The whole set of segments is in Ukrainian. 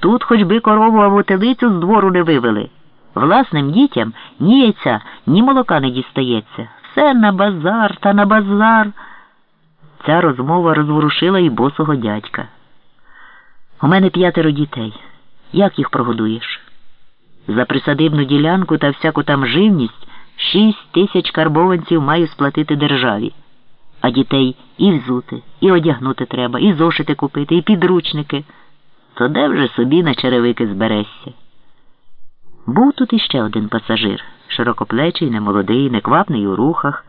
Тут хоч би корову або телицю з двору не вивели. Власним дітям ні яйця, ні молока не дістається. Все на базар та на базар. Ця розмова розворушила і босого дядька. У мене п'ятеро дітей. Як їх прогодуєш? За присадибну ділянку та всяку там живність шість тисяч карбованців маю сплатити державі. А дітей і взути, і одягнути треба, і зошити купити, і підручники. То де вже собі на черевики зберешся? Був тут іще один пасажир, широкоплечий, немолодий, неквапний у рухах.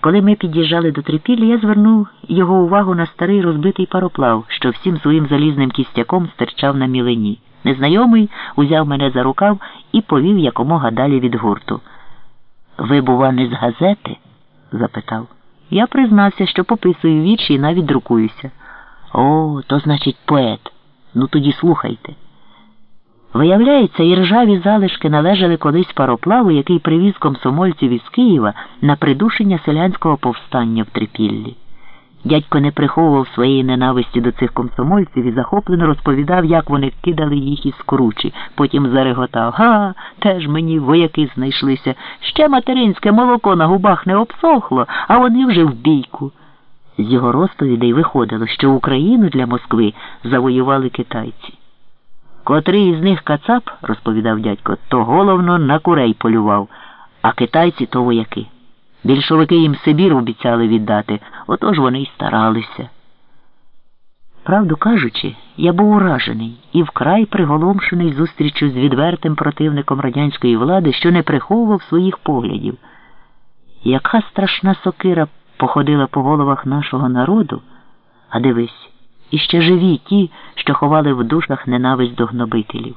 Коли ми під'їжджали до трипілля, я звернув його увагу на старий розбитий пароплав, що всім своїм залізним кістяком стирчав на мілині. Незнайомий узяв мене за рукав і повів якомога далі від гурту. Ви, бува, не з газети? запитав. Я признався, що пописую вірші і навіть друкуюся. О, то значить поет. Ну тоді слухайте. Виявляється, і ржаві залишки належали колись пароплаву, який привіз комсомольців із Києва на придушення селянського повстання в Трипіллі. Дядько не приховував своєї ненависті до цих комсомольців і захоплено розповідав, як вони кидали їх із кручі. Потім зареготав Га, теж мені вояки знайшлися. Ще материнське молоко на губах не обсохло, а вони вже в бійку. З його розповідей виходило, що Україну для Москви завоювали китайці. Котрий із них кацап, розповідав дядько, то головно на курей полював, а китайці то вояки. Більшовики їм Сибір обіцяли віддати, отож вони й старалися. Правду кажучи, я був уражений і вкрай приголомшений зустрічю з відвертим противником радянської влади, що не приховував своїх поглядів. Яка страшна сокира походила по головах нашого народу, а дивись, іще живі ті, що ховали в душах ненависть до гнобителів.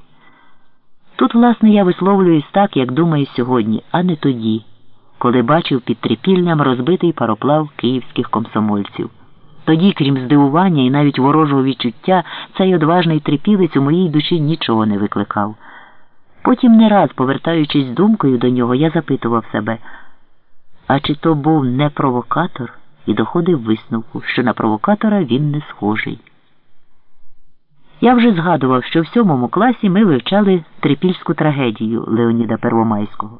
Тут, власне, я висловлююсь так, як думаю сьогодні, а не тоді коли бачив під трипільням розбитий пароплав київських комсомольців. Тоді, крім здивування і навіть ворожого відчуття, цей одважний трипілець у моїй душі нічого не викликав. Потім не раз, повертаючись думкою до нього, я запитував себе, а чи то був не провокатор, і доходив висновку, що на провокатора він не схожий. Я вже згадував, що в сьомому класі ми вивчали трипільську трагедію Леоніда Первомайського.